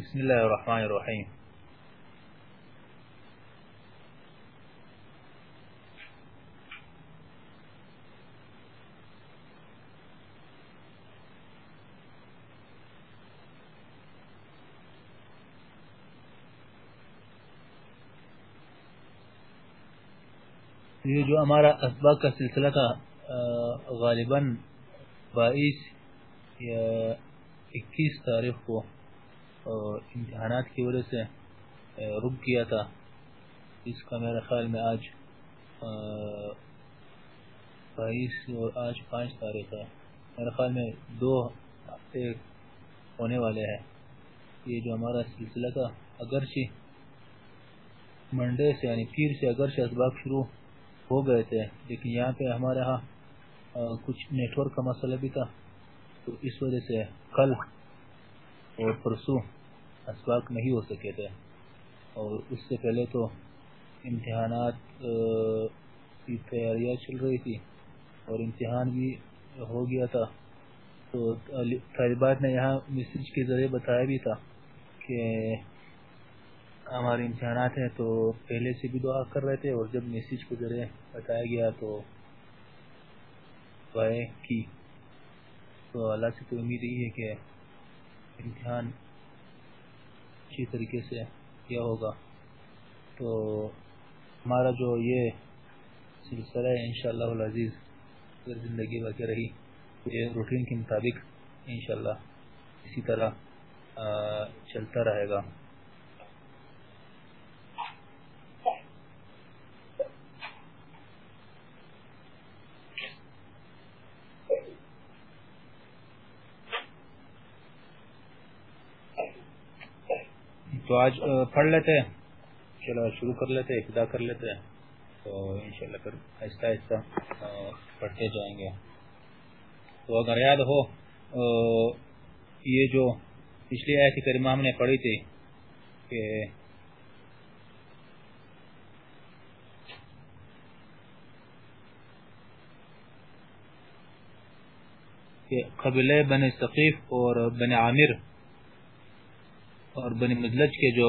بسم الله الرحمن الرحيم. یہ جو ہمارا اسباق کا سلسلہ تھا آه، غالباً بائیس یا اکیس تاریخ کو امتحانات کی وجہ سے رک گیا تھا۔ اس کا میرا خیال میں آج بائیس اور آج پانچ تاریخ ہے۔ میرے خیال میں دو ہفتے ہونے والے ہیں۔ یہ جو ہمارا سلسلہ تھا، اگرچہ منڈے سے یعنی پیر سے اگرچہ اسباق شروع ہو گئے تھے، لیکن یہاں پہ ہمارے ہاں کچھ نیٹ ورک کا مسئلہ بھی تھا۔ تو اس وجہ سے کل اور پرسو اسباق نہیں ہو سکے تھے۔ اور اس سے پہلے تو امتحانات کی تیاریاں چل رہی تھی اور امتحان بھی ہو گیا تھا۔ تو طالبات نے یہاں میسج کے ذریعے بتایا بھی تھا کہ ہمارے امتحانات ہیں تو پہلے سے بھی دعا کر رہے تھے اور جب میسج کے ذریعے بتایا گیا تو دعائیں کی۔ تو اللہ سے تو امید یہی ہے کہ امتحان اچھی طریقے سے کیا ہوگا۔ تو ہمارا جو یہ سلسلہ ہے، انشاءاللہ العزیز اگر زندگی باقی رہی، یہ روٹین کے مطابق انشاءاللہ اسی طرح چلتا رہے گا۔ تو آج پڑھ لیتے ہیں۔ چلو شروع کر لیتے ابتدا کر لیتے ہیں۔ تو انشاءاللہ پھر آہستہ آہستہ پڑھتے جائیں گے۔ تو اگر یاد ہو یہ جو پچھلی آیت کریمہ ہم نے پڑھی تھی کہ قبلہ بن ثقیف اور بن عامر اور بنی مدلج کے جو،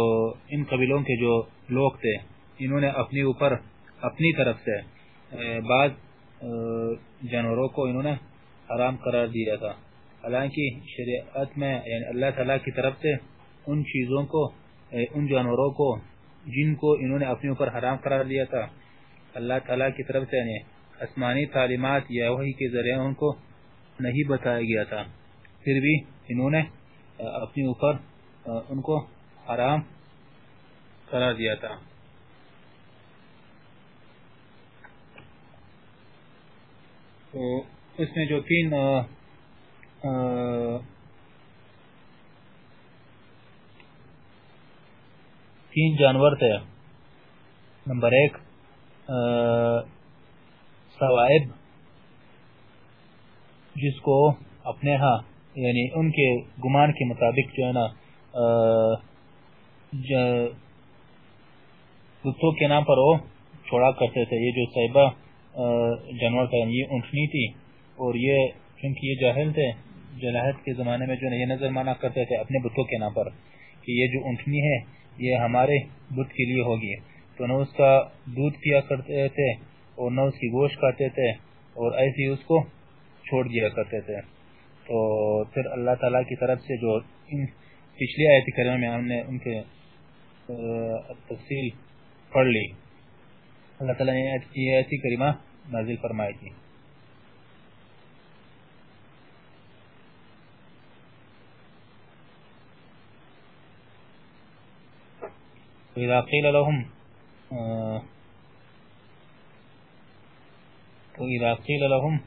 ان قبیلوں کے جو لوگ تھے، انہوں نے اپنی اوپر اپنی طرف سے بعض جانوروں کو انہوں نے حرام قرار دیا تھا۔ حالانکہ شریعت میں یعنی اللہ تعالیٰ کی طرف سے ان چیزوں کو ان جانوروں کو، جن کو انہوں نے اپنے اوپر حرام قرار دیا تھا، اللہ تعالیٰ کی طرف سے یعنی آسمانی تعلیمات، یا وحی کے ذریعے ان کو نہیں بتایا گیا تھا۔ پھر بھی انہوں نے اپنے اوپر ان کو حرام قرار دیا تھا۔ تو اس میں جو تین تین جانور تھے۔ نمبر ایک سوائب، جس کو اپنے ہاں یعنی ان کے گمان کے مطابق جو ہے نا کتوں کے نام پر وہ چھوڑا کرتے تھے۔ یہ جو صحبہ جانور تھا یعنی یہ اونٹنی تھی، اور یہ چونکہ یہ جاہل تھے جلاحت کے زمانے میں جو یہ نظر مانا کرتے تھے اپنے بتوں کے نام پر کہ یہ جو اونٹنی ہے، یہ ہمارے بت کے لیے ہوگی۔ تو نہ اس کا دودھ پیا کرتے تھے، اور نہ اس کی گوشت کھاتے تھے، اور ایسے ہی اس کو چھوڑ دیا کرتے تھے۔ تو پھر اللہ تعالیٰ کی طرف سے جو پچھلی آیت کریمہ میں ہم نے ان کے تفصیل پڑھ لی۔ اللہ تعالیٰ نے یہ آیت کریمہ نازل فرمائی تھی۔ وإذا قيل لهم وإذا قيل لهم،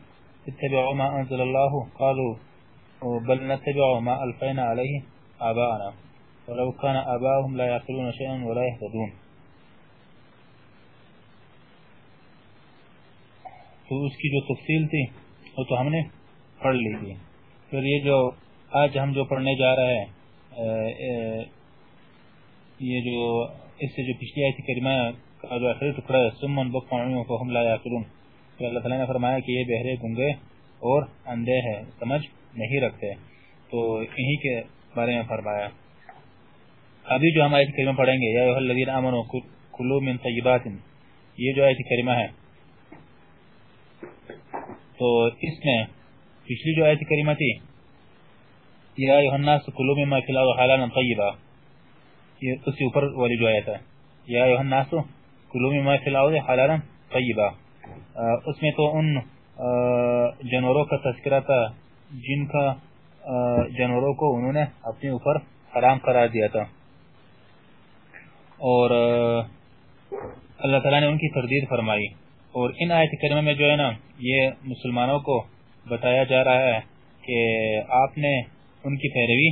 اتبعوا ما أنزل الله قالوا، بل نتبع ما ألفينا عليه آباءنا. ولو كان آباؤهم لا يعقلون شيئا ولا يهتدون. تو اس کی جو تفصیل تھی، وہ تو ہم نے پڑھ لی تھی. پھر یہ جو آج ہم جو پڑھنے جا رہے ہیں یہ جو اس سے جو پچھلی آیت کریمہ کا جو آخری ٹکڑا ہے، سمن بقعون فهم لا يعقلون تو اللہ تعالی نے فرمایا کہ یہ بہرے گنگے اور اندھے ہیں، سمجھ نہیں رکھتے. تو انہی کے بارے میں فرمایا۔ ابھی جو ہم آیت کریمہ پڑھیں گے، یا ایوہ الذین آمنوا کلو من طیبات۔ یہ جو آیت کریمہ ہے، تو اس میں پچھلی جو آیت کریمہ تھی، یا ایوہ الناس کلو مما فی الارض حلالا طیبا، یہ اسی اوپر والی جو آیت ہے۔ یا ایوہ الناس کلو مما فی الارض حلالا طیبا۔ اس میں تو ان جانوروں کا تذکرہ تھا، جن کا جانوروں کو انہوں نے اپنے اوپر حرام قرار دیا تھا۔ اور اللہ تعالیٰ نے ان کی تردید فرمائی۔ اور ان آیت کریمہ میں جو ہے نا، یہ مسلمانوں کو بتایا جا رہا ہے کہ آپ نے ان کی پیروی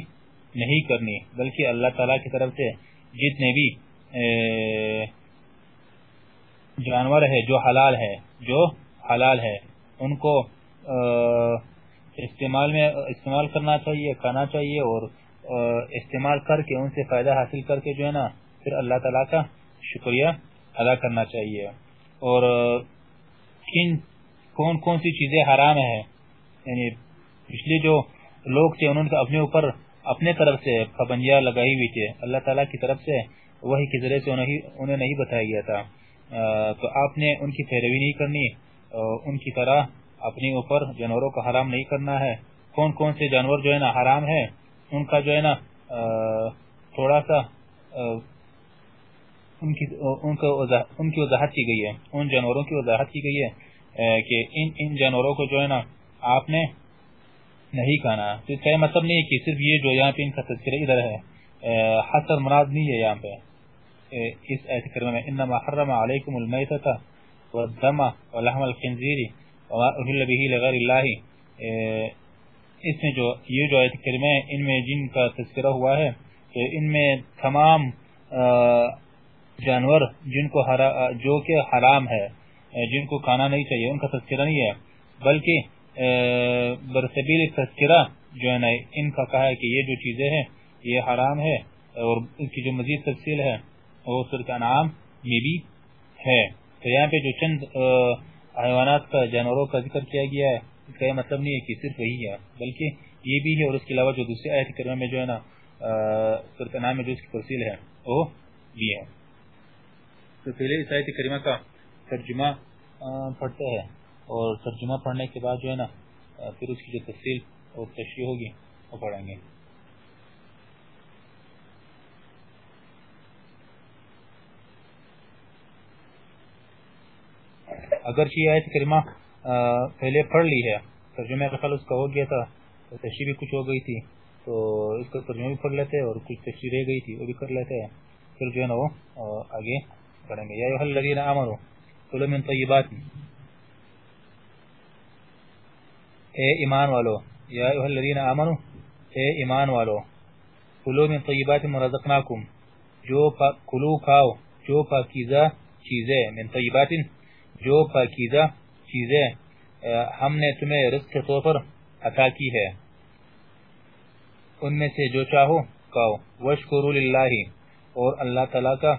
نہیں کرنی، بلکہ اللہ تعالیٰ کی طرف سے جتنے بھی جانور ہے، جو حلال ہے، جو حلال ہے، ان کو استعمال میں استعمال کرنا چاہیے، کھانا چاہیے اور استعمال کر کے ان سے فائدہ حاصل کر کے جو ہے نا، پھر اللہ تعالیٰ کا شکریہ ادا کرنا چاہیے۔ اور کن، کون کون سی چیزیں حرام ہیں؟ یعنی پچھلی جو لوگ تھے، انہوں نے اپنے اوپر اپنے طرف سے پابندیاں لگائی ہوئی تھی اللہ تعالیٰ کی طرف سے وہی کے ذریعے سے انہیں نہیں بتایا گیا تھا۔ تو آپ نے ان کی پیروی نہیں کرنی ان کی طرح اپنے اوپر جانوروں کا حرام نہیں کرنا ہے۔ کون کون سے جانور جو ہے نا حرام ہے ان کا جو ہے نا تھوڑا سا ان کی ان کی وضاحت کی گئی ہے۔ ان جانوروں کی وضاحت کی گئی ہے کہ ان ان جانوروں کو جو ہے نا آپ نے نہیں کھانا۔ تو اس کا مطلب نہیں ہے کہ صرف یہ جو یہاں پہ ان کا تذکرہ ادھر ہے حسر مراد نہیں ہے یہاں پہ۔ اس ایت کرنے میں، انما حرم علیکم المیتۃ والدم ولحم الخنزیر۔ لغیر اللہ اس میں جو، یہ جو آیت کریمہ ہے، ان میں جن کا تذکرہ ہوا ہے کہ ان میں تمام جانور جن کو جو کہ حرام ہے جن کو کھانا نہیں چاہیے، ان کا تذکرہ نہیں ہے، بلکہ برسبیل تذکرہ جو ہے نا، ان کا کہا ہے کہ یہ جو چیزیں ہیں، یہ حرام ہے اور اس کی جو مزید تفصیل ہے، وہ صورت انعام میں بھی ہے۔ تو یہاں پہ جو چند حیوانات کا جانوروں کا ذکر کیا گیا ہے، اس کا یہ مطلب نہیں ہے کہ صرف وہی ہے، بلکہ یہ بھی ہے اور اس کے علاوہ جو دوسری آیت کریمہ میں جو ہے نا صورت انعام میں جو اس کی تفصیل ہے، وہ بھی ہے۔ تو پہلے اس آیت کریمہ کا ترجمہ پڑھتے ہیں اور ترجمہ پڑھنے کے بعد جو ہے نا پھر اس کی جو تفصیل اور تشریح ہوگی، وہ پڑھیں گے۔ اگر یہ آیت کریمہ پہلے پڑھ لی ہے، ترجمہ کا خیال اس کا ہو گیا تھا، تشریح بھی کچھ ہو گئی تھی، تو اس کا ترجمہ بھی پڑھ لیتے اور کچھ تشریح رہ گئی تھی، وہ بھی کر لیتے ہیں۔ پھر جو ہے نا وہ آگے پڑھیں گے۔ یا ایوہ الذین آمنوا، کلوا من طیبات۔ اے ایمان والو، یا الذین آمنوا، اے ایمان والو، کلوا من طیبات مرزقناکم جو کلو کھاؤ، جو پاکیزہ چیزیں، من طیبات۔ جو پاکیزہ چیزیں ہم نے تمہیں رزق کے طور پر عطا کی ہے۔ ان میں سے جو چاہو، کھاؤ۔ وشکروا للہ اور اللہ تعالی کا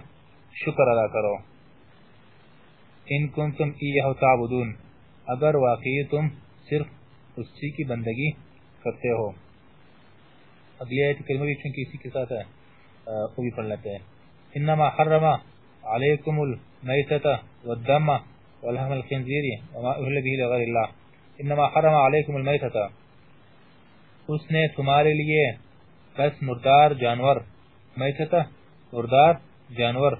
شکر ادا کرو۔ ان کنتم ایہ تعبدون، اگر واقعی تم صرف اسی کی بندگی کرتے ہو۔ اگلی آیت کلمہ بھی چونکہ اسی کے ساتھ ہے وہ بھی پڑھ لیتے ہیں۔ انما حرم علیکم المیتت والدم والحم الخنزیر وما اہل به لغیر اللہ انما حرم علیکم المیتت اس نے تمہارے لیے بس مردار جانور میتت مردار جانور،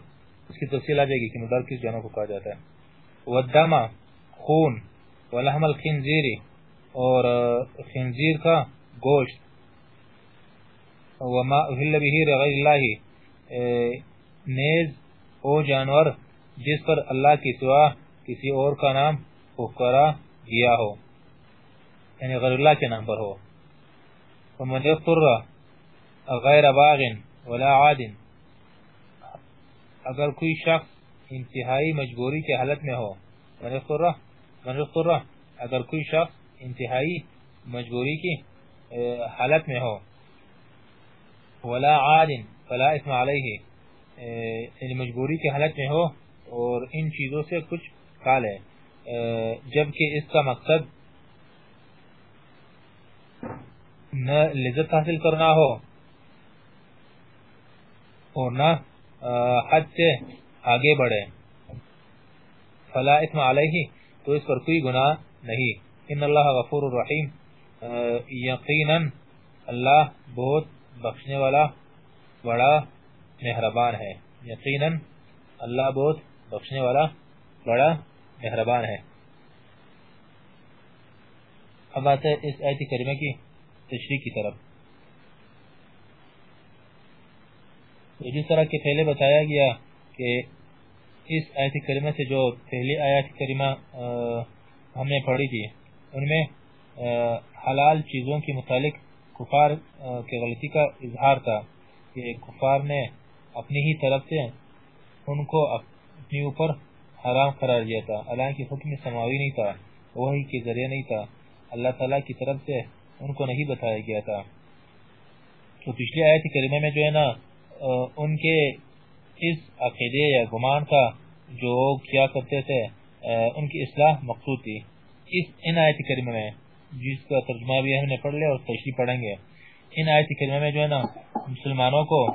اس کی تفصیل آ جائے گی کہ مردار کس جانور کو کہا جاتا ہے۔ ودما خون ولحم الخنزیر اور خنزیر کا گوشت۔ وما اہل به لغیر اللہ نیز، او جانور جس پر اللہ کی سوا کسی اور کا نام پکارا گیا ہو؟ یعنی غیر اللہ کے نام پر ہو۔ ومن اضطر غیر باغ ولا عاد۔ اگر کوئی شخص انتہائی مجبوری کے حالت میں ہو، من اضطر من اضطر، اگر کوئی شخص انتہائی مجبوری کی حالت میں ہو، ولا عاد، فلا اسم علیہ یعنی مجبوری کی حالت میں ہو اور ان چیزوں سے کچھ کھا لے جبکہ اس کا مقصد نہ لذت حاصل کرنا ہو اور نہ حد سے آگے بڑھے۔ فلا اثم علیہ، تو اس پر کوئی گناہ نہیں۔ ان اللہ غفور الرحیم۔ یقینا اللہ بہت بخشنے والا، بڑا مہربان ہے۔ یقینا اللہ بہت بخشنے والا، بڑا مہربان ہے اب آتا ہے اس آیت کریمہ کی تشریح کی طرف۔ تو جس طرح کے پہلے بتایا گیا کہ اس آیت کریمہ سے جو پہلی آیت کریمہ ہم نے پڑھی تھی، ان میں حلال چیزوں کے متعلق کفار کے غلطی کا اظہار تھا کہ کفار نے اپنی ہی طرف سے ان کو اپنی اوپر حرام قرار دیا تھا۔ اللہ کی حکم سماوی نہیں تھا وہی کے ذریعے نہیں تھا۔ اللہ تعالیٰ کی طرف سے ان کو نہیں بتایا گیا تھا۔ تو پچھلی آیت کریمہ میں جو ہے نا ان کے اس عقیدے یا گمان کا جو کیا کرتے تھے ان کی اصلاح مقصود تھی۔ اس، ان آیت کریمہ میں، جس کا ترجمہ بھی ہم نے پڑھ لیا اور تشریح پڑھیں گے۔ ان آیت کریمہ میں جو ہے نا، مسلمانوں کو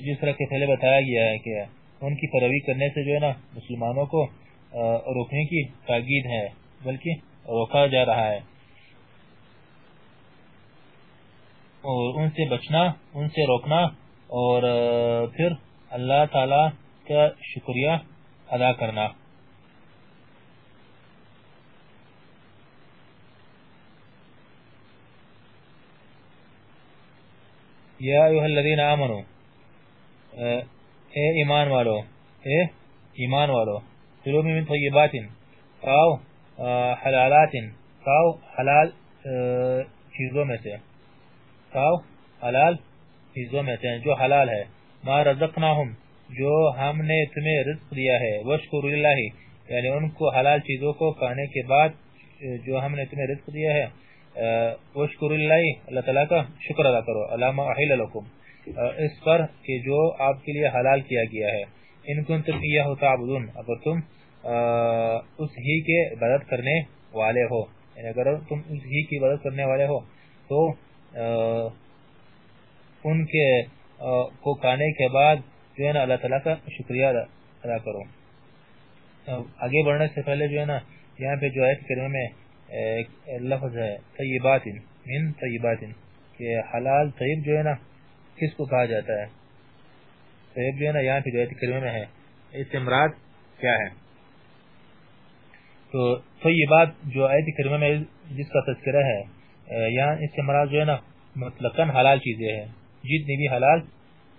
جس طرح کے پہلے بتایا گیا ہے کہ ان کی پیروی کرنے سے جو ہے نا مسلمانوں کو روکنے کی تاکید ہے، بلکہ روکا جا رہا ہے۔ اور ان سے بچنا، ان سے روکنا، اور پھر اللہ تعالی کا شکریہ ادا کرنا۔ یا ایوہ الذین آمنوا اے ایمان والو اے ایمان والو. سلو من طیبات کاؤ حلالات کاؤ حلال چیزوں میں سے. کاؤ حلال چیزوں میں سے، جو حلال ہے. ما رزقناہم جو ہم نے تمہیں رزق دیا ہے. وشکر اللہ یعنی ان کو حلال چیزوں کو کھانے کے بعد، جو ہم نے تمہیں رزق دیا ہے. وشکر اللہ اللہ تعالیٰ کا شکر ادا کرو۔ علامہ احل لکم۔ اس پر کہ جو آپ کے لیے حلال کیا گیا ہے۔ ان کن تم ایہو تعبدون۔ اگر تم اس ہی کے عبادت کرنے والے ہو یعنی اگر تم اس ہی کی عبادت کرنے والے ہو، تو ان کے کو کھانے کے بعد جو ہے نا اللہ تعالیٰ کا شکریہ ادا کرو۔ آگے بڑھنے سے پہلے جو ہے نا، یہاں پہ جو آیت کریمہ میں لفظ ہے طیبات من طیبات کہ حلال طیب جو ہے نا، کس کو کہا جاتا ہے؟ طیب جو ہے نا، یہاں پہ جو آیت کریمہ میں ہے اس سے مراد کیا ہے؟ تو طیبات جو آیت کریمہ میں جس کا تذکرہ ہے، یہاں اس سے مراد جو ہے نا، مطلقاً حلال چیزیں ہیں، جتنی بھی حلال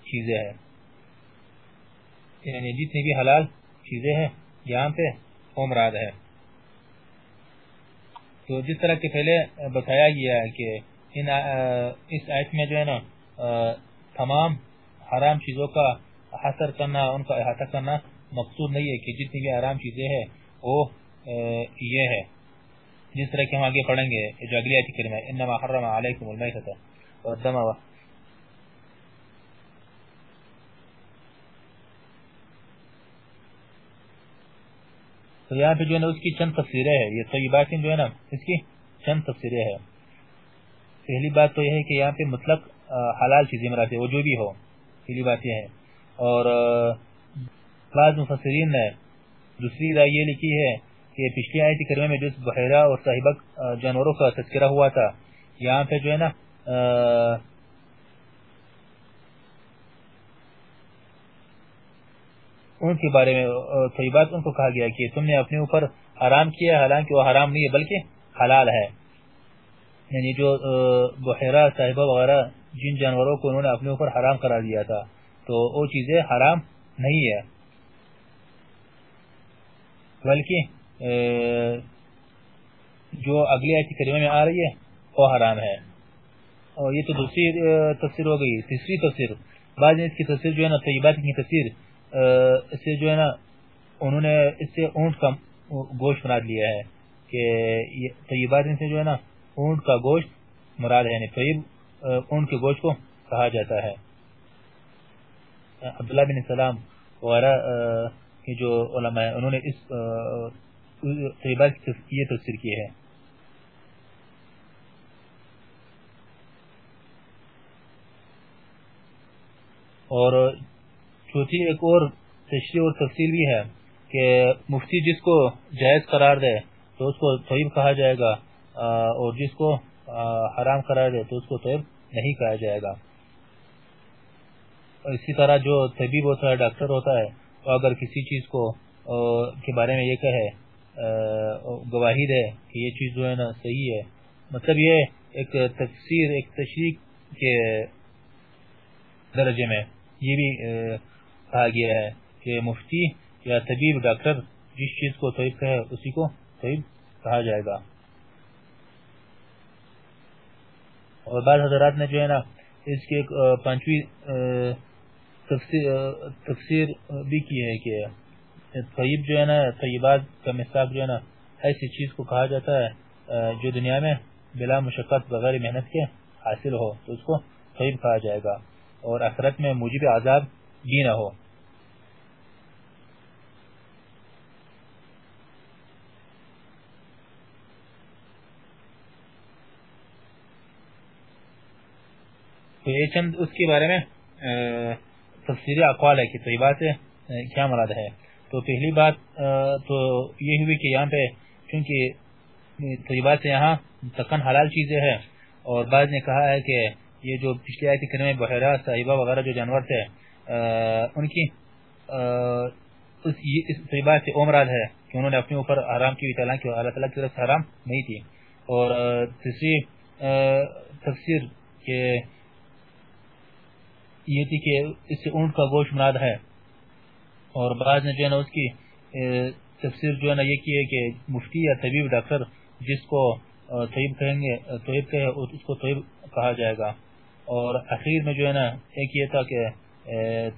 چیزیں ہیں۔ یعنی جتنی بھی حلال چیزیں ہیں، یہاں پہ وہ مراد ہے۔ تو جس طرح کے پہلے بتایا گیا ہے کہ ان اس آیت میں جو ہے نا تمام حرام چیزوں کا حسر کرنا، ان کا احاطہ کرنا مقصود نہیں ہے کہ جتنی بھی حرام چیزیں ہیں، وہ یہ ہے۔ جس طرح کہ ہم آگے پڑھیں گے، جو اگلی آیت کریمہ ہے، انما حرم علیکم المیتۃ والدم تو یہاں پہ جو ہے نا اس کی چند تفسیریں ہیں، یہ طیبات جو ہے نا، اس کی چند تفسیریں ہیں۔ پہلی بات تو یہ ہے کہ یہاں پہ مطلق حلال چیزیں مراد ہے وہ جو بھی ہو، پہلی بات یہ ہے۔ اور بعض مفسرین نے دوسری رائے یہ لکھی ہے کہ پچھلی آیت کریمہ میں جس بحیرہ اور صاحبک جانوروں کا تذکرہ ہوا تھا، یہاں پہ جو ہے نا ان کے بارے میں طیبات ان کو کہا گیا کہ تم نے اپنے اوپر حرام کیا، حالانکہ وہ حرام نہیں ہے، بلکہ حلال ہے۔ یعنی جو بحیرہ صاحبہ وغیرہ، جن جانوروں کو انہوں نے اپنے اوپر حرام قرار دیا تھا، تو وہ چیزیں حرام نہیں ہے بلکہ جو اگلی آیت کریمہ میں آ رہی ہے، وہ حرام ہے۔ اور یہ تو دوسری تفسیر ہو گئی، تیسری تفسیر۔ بعد اس کی تفسیر جو ہے نا، طیبات کی تفسیر اس سے جو ہے نا، انہوں نے اس سے اونٹ کا گوشت مراد لیا ہے کہ طیبات سے جو ہے نا، اونٹ کا گوشت مراد ہے یعنی طیب اونٹ کے گوشت کو کہا جاتا ہے۔ عبداللہ بن سلام وغیرہ کی جو علماء ہیں، انہوں نے اس طیبات کی یہ تفسیر کی ہے۔ اور چوتھی ایک اور تشریح اور تفصیل بھی ہے کہ مفتی جس کو جائز قرار دے تو اس کو طیب کہا جائے گا اور جس کو حرام قرار دے تو اس کو طیب نہیں کہا جائے گا۔ اسی طرح جو طبیب ہوتا ہے، ڈاکٹر ہوتا ہے، تو اگر کسی چیز کو کے بارے میں یہ کہے گواہی دے کہ یہ چیز جو ہے نا صحیح ہے مطلب یہ ایک تفسیر، ایک تشریح کے درجے میں یہ بھی کہا گیا ہے کہ مفتی یا طبیب ڈاکٹر جس چیز کو طیب کہے اسی کو طیب کہا جائے گا۔ اور بعض حضرات نے جو ہے نا اس کی ایک پانچویں تفسیر بھی کی ہے کہ طیب جو ہے نا، طیبات کا مساق جو ہے نا ایسی چیز کو کہا جاتا ہے جو دنیا میں بلا مشقت بغیر محنت کے حاصل ہو، تو اس کو طیب کہا جائے گا۔ اور اخرت میں موجب عذاب بھی نہ ہو تو یہ چند اس کے بارے میں تفسیری اقوال ہے کہ طیبات سے کیا مراد ہے۔ تو پہلی بات تو یہ ہوئی کہ یہاں پہ چونکہ طیبات سے یہاں تکن حلال چیزیں ہیں، اور بعض نے کہا ہے کہ یہ جو پچھلی آیت کرنے بحیرہ، صاحبہ وغیرہ جو جانور تھے ان کی اس طیبات سے عمراد ہے کہ انہوں نے اپنے اوپر حرام کی تعالیٰ کی اللہ تعالیٰ کی طرف حرام نہیں تھی اور تیسری تفسیر کہ یہ تھی کہ اس سے اونٹ کا گوشت مراد ہے۔ اور بعض نے جو ہے نا اس کی تفسیر جو ہے نا یہ کی ہے کہ مفتی یا طبیب ڈاکٹر جس کو طیب کہیں گے طیب کہے، اس کو طیب کہا جائے گا۔ اور اخیر میں جو ہے نا ایک یہ تھا کہ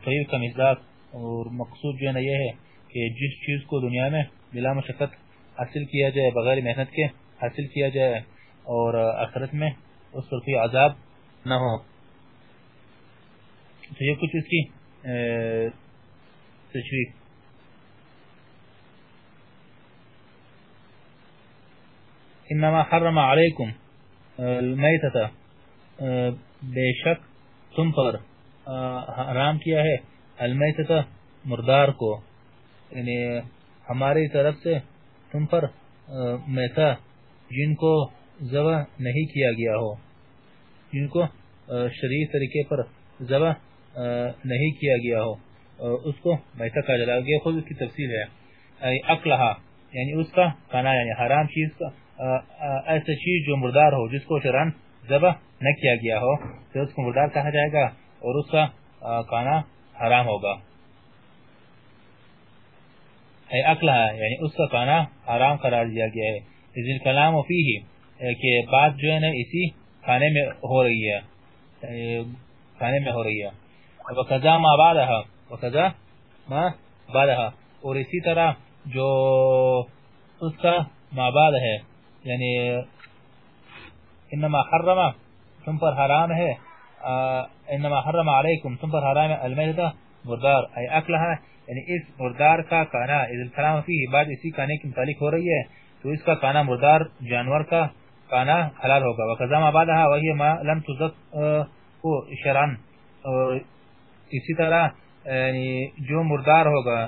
طیب کا مزاق اور مقصود جو ہے نا یہ ہے کہ جس چیز کو دنیا میں بلا مشقت حاصل کیا جائے، بغیر محنت کے حاصل کیا جائے اور آخرت میں اس پر کوئی عذاب نہ ہو۔ تو یہ کچھ اس کی تشریح۔ انما حرم علیکم المیتتا بے شک تم پر۔ حرام کیا ہے؟ المیتتا مردار کو یعنی ہماری طرف سے تم پر میتا جن کو ذبح نہیں کیا گیا ہو، جن کو شریف طریقے پر ذبح نہیں کیا گیا ہو اس کو میتا کہا جائے گا خود اس کی تفصیل ہے۔ اقلہا یعنی اس کا کھانا یعنی حرام چیز کا ایسا چیز جو مردار ہو، جس کو شران ذبح نہ کیا گیا ہو، تو اس کو مردار کہا جائے گا۔ اور اس کا کھانا حرام ہوگا۔ اقلہا یعنی اس کا کھانا حرام قرار دیا گیا ہے۔ اس کلام فیہ کہ بات جو ہے نا، اسی کھانے میں ہو رہی ہے۔ کھانے میں ہو رہی ہے۔ وقضا ما بعدها وقضا ما بعدها۔ اور اسی طرح جو اس کا ما بعد ہے یعنی انما حرم، تم پر حرام ہے۔ انما حرم علیکم، تم پر حرام المیدہ مردار ای اکلہا یعنی اس مردار کا کانا اذن کلام فی، بعد اسی کانے کی متعلق ہو رہی ہے، تو اس کا کانا مردار جانور کا کانا حلال ہوگا۔ وقضا ما بعدها وہی ما لم تزق شران اور اسی طرح یعنی جو مردار ہوگا،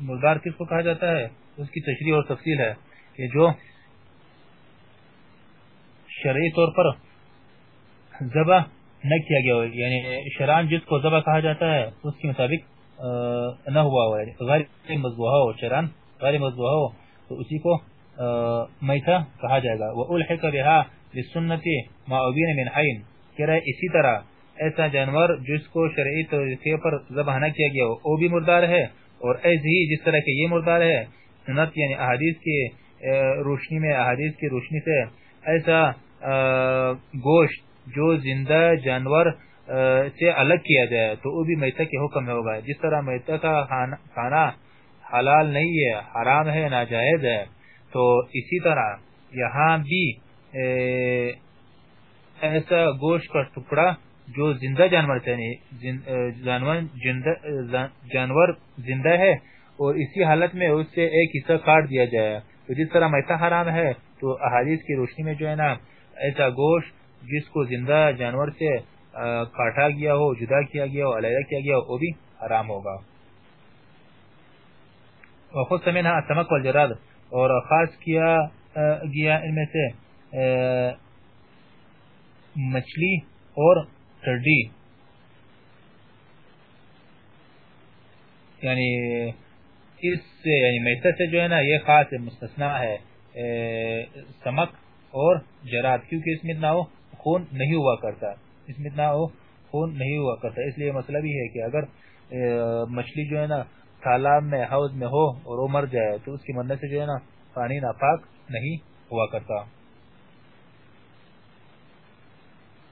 مردار کس کو کہا جاتا ہے؟ اس کی تشریح اور تفصیل ہے کہ جو شرعی طور پر ذبح نہ کیا گیا ہو۔ یعنی شران جس کو ذبح کہا جاتا ہے، اس کے مطابق نہ ہوا ہو۔ یعنی غیر مضبوحہ ہو، شران غیر مضبوحہ ہو، تو اسی کو میتھا کہا جائے گا۔ وَأُلْحِقَ بِهَا لِسُنَّةِ مَعُبِينَ مِنْ حَيْن۔ کہ رہے اسی طرح، ایسا جانور جس کو شرعی طریقے پر ذبح نہ کیا گیا ہو، وہ بھی مردار ہے۔ اور ایسے ہی جس طرح کہ یہ مردار ہے، سنت یعنی احادیث کی روشنی میں، احادیث کی روشنی سے ایسا گوشت جو زندہ جانور سے الگ کیا جائے، تو وہ بھی میتا کے حکم میں ہوگا۔ جس طرح میتا کا کھانا حلال نہیں ہے، حرام ہے، ناجائز ہے، تو اسی طرح یہاں بھی ایسا گوشت کا ٹکڑا جو زندہ جانور جانور جانور زندہ ہے، اور اسی حالت میں اس سے ایک حصہ کاٹ دیا جائے۔ تو جس طرح میتا حرام ہے، تو احادیث کی روشنی میں جو ہے نا، ایسا گوشت جس کو زندہ جانور سے کاٹا گیا ہو، جدا کیا گیا ہو، علیحدہ کیا گیا ہو، وہ بھی حرام ہوگا۔ وخص منها السمك والجراد۔ اور خاص کیا گیا ان میں سے مچھلی اور ٹرڈی یعنی اس سے یعنی میتہ سے جو ہے نا، یہ خاص مستثناء ہے سمک اور جراد۔ کیونکہ اس میں اتنا ہو خون نہیں ہوا کرتا۔ اس میں اتنا خون نہیں ہوا کرتا۔ اس لیے مطلب مسئلہ بھی ہے کہ اگر مچھلی جو ہے نا، تالاب میں، حوض میں ہو اور وہ مر جائے، تو اس کی مرنے سے جو ہے نا، پانی ناپاک نہیں ہوا کرتا۔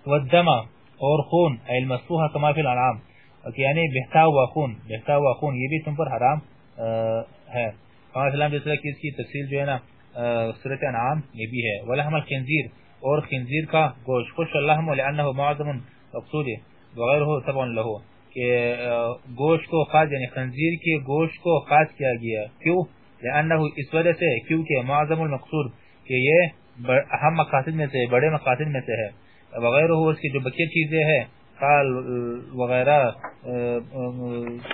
والدم اور خون المسفوح کما فی الانعام۔ یعنی بہتا ہوا خون، بہتا ہوا خون، یہ بھی تم پر حرام ہے۔ السلام جس طرح کی اس کی تفصیل جو ہے نا صورت انعام یہ بھی ہے۔ ولحم الخنزیر اور خنزیر کا گوشت. خوش اللہم لعنہ معظم مقصود. وغیر ہو تبع لہو کہ گوشت کو خاص یعنی خنزیر کے گوشت کو خاص کیا گیا. کیوں؟ لعنہ اس وجہ سے کیونکہ معظم المقصود کہ یہ اہم مقاصد میں سے، بڑے مقاصد میں سے ہے. وغیر ہو اس کی جو بکی چیزیں ہیں خال وغیرہ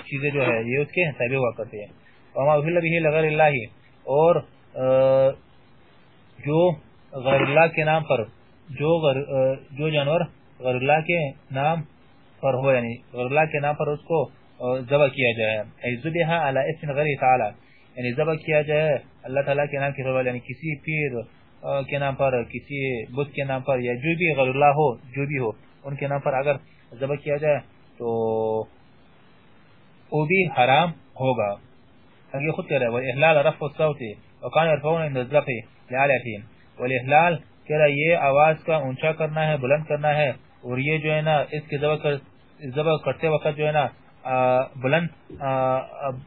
چیزیں جو ہے یہ اس کے تابع ہوا کرتے ہیں. وما احل به لغیر اللہ اور جو غیر اللہ کے نام پر جو غر جو جانور غیر اللہ کے نام پر ہو یعنی غیر اللہ کے نام پر اس کو ذبح کیا جائے۔ ایذبها علی اسم غیر تعالی یعنی ذبح کیا جائے اللہ تعالی کے نام کے طور یعنی کسی پیر کے نام پر، کسی بت کے نام پر، یا جو بھی غیر اللہ ہو، جو بھی ہو، ان کے نام پر اگر ذبح کیا جائے تو وہ بھی حرام ہوگا۔ یہ خود کہہ رہا ہے والاحلال رفع الصوت وکان يرفعون عند الذبح لعلى لعلتهم۔ والاحلال کہہ رہا یہ آواز کا اونچا کرنا ہے، بلند کرنا ہے، اور یہ جو ہے نا، اس کے ذبح کر، ذبح کرتے وقت جو ہے نا بلند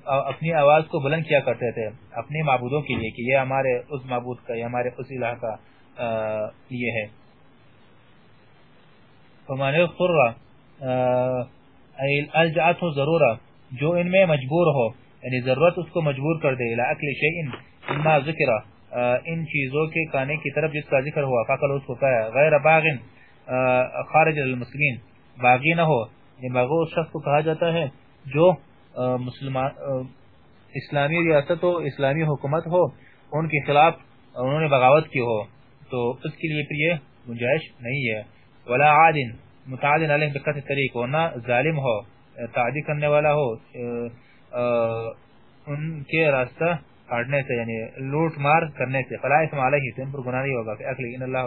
اپنی آواز کو بلند کیا کرتے تھے اپنے معبودوں کے لیے، کہ یہ ہمارے اس معبود کا، یہ ہمارے اس الہ کا یہ ہے۔ فمانے قرہ الجعت ضرورہ جو ان میں مجبور ہو یعنی ضرورت اس کو مجبور کر دے اکل شیئن اما ذکرہ ان چیزوں کے کانے کی طرف جس کا ذکر ہوا فاقل اس کو کہا غیر باغن خارج المسلمین باغی نہ ہو۔ یہ باغو اس شخص کو کہا جاتا ہے جو مسلمان اسلامی ریاست ہو، اسلامی حکومت ہو، ان کے خلاف انہوں نے بغاوت کی ہو، تو اس کے لیے پھر یہ گنجائش نہیں ہے۔ ولا عادن متعدن علیہ بکت طریق ہو نہ ظالم ہو، تعدی کرنے والا ہو ان کے راستہ کاٹنے سے یعنی لوٹ مار کرنے سے، فلا اسم علیہ، تو ان پر گناہ نہیں ہوگا، کہ اکلی، ان اللہ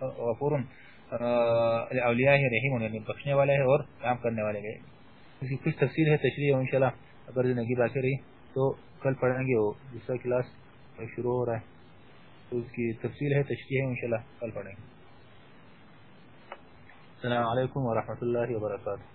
غفور اولیاء رحیم یعنی بخشنے والے ہیں اور کام کرنے والے ہیں۔ اس کی کچھ تفصیل ہے، تشریح ہے، انشاءاللہ، اگر زندگی باقی رہی، تو کل پڑھیں گے وہ دوسرا کلاس شروع ہو رہا ہے۔ تو اس کی تفصیل ہے، تشریح ہے، انشاءاللہ، کل پڑھیں گے۔ السلام علیکم ورحمۃ اللہ وبرکاتہ۔